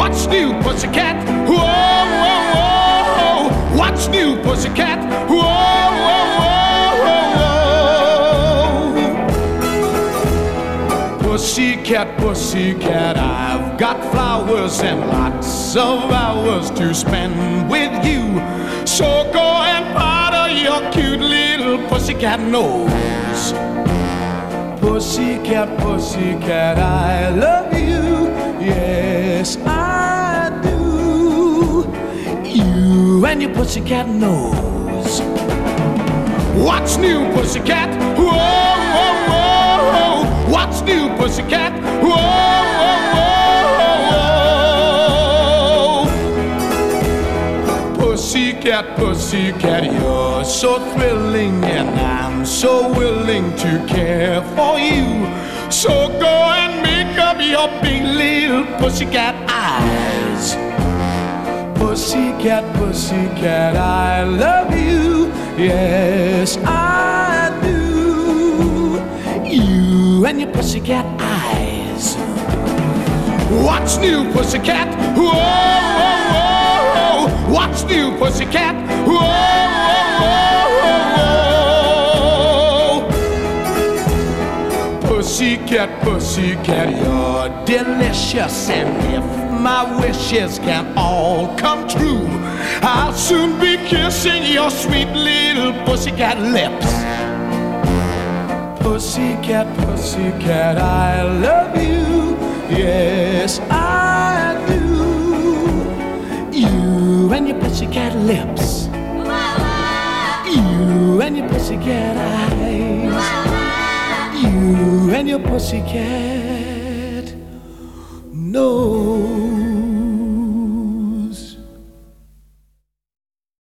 What's new, pussycat? Whoa, whoa, whoa. What's new, pussycat? Whoa, whoa, whoa, whoa. Pussycat, pussycat, I've got flowers and lots of hours to spend with you. So go and powder your cute little pussycat nose. Pussycat, pussycat, I love you. Yes, I And your pussycat nose. What's new, pussycat? Whoa, whoa, whoa. What's new, pussycat? Whoa, whoa, whoa. Pussycat, pussycat, you're so thrilling, and I'm so willing to care for you. So go and make up your big little pussycat eyes. Pussycat, pussycat, I love you. Yes, I do. You and your pussycat eyes. What's new, pussycat? Whoa, whoa, whoa. What's new, pussycat? Whoa, whoa, whoa, whoa. Pussycat, pussycat, you're delicious. And if my wishes can all come true, I'll soon be kissing your sweet little pussycat lips. Pussycat, pussycat, I love you. Yes, I do. You and your pussycat lips. You and your pussycat eyes. You and your pussycat nose.